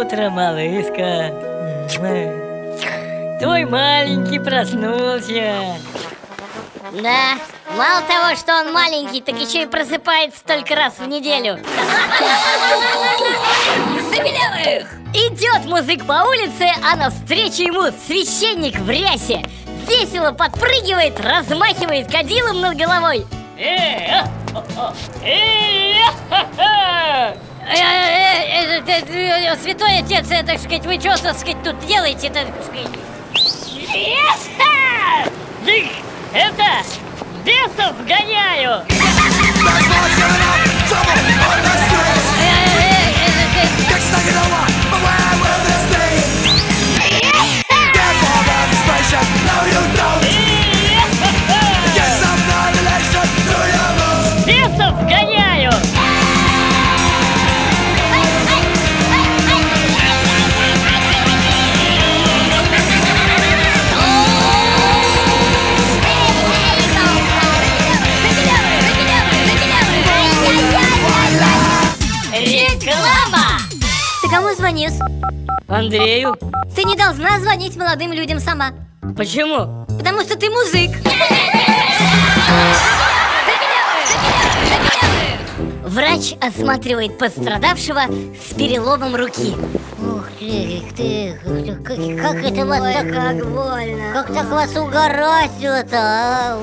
утро, малышка. Твой маленький проснулся. Да, мало того, что он маленький, так еще и просыпается только раз в неделю. Забелевых! Идет музык по улице, а навстречу ему священник в рясе. Весело подпрыгивает, размахивает кадилом над головой. Э, а, о, о, э, а, ха-ха. Э, э, э, э, э, Святой отец, э, так сказать, вы что, так сказать, тут делаете, так сказать? Дых, Это бесов гоняю! Реклама! Ты кому звонишь? Андрею? Ты не должна звонить молодым людям сама. Почему? Потому что ты музык. Врач осматривает пострадавшего с переломом руки. Ух ты, ты, как, как это вас Ой, так... как больно. Как так вас угораздило-то, а?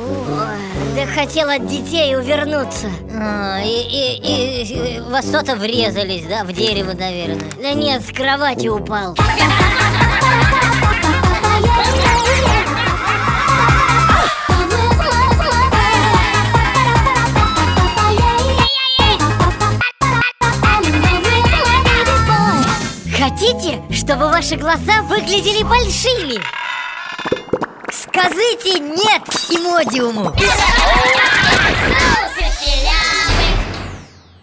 Да хотел от детей увернуться. А, и, и, и во что-то врезались, да, в дерево, наверное. Да нет, с кровати упал. Хотите, чтобы ваши глаза выглядели большими? Скажите нет имодиуму! Соус!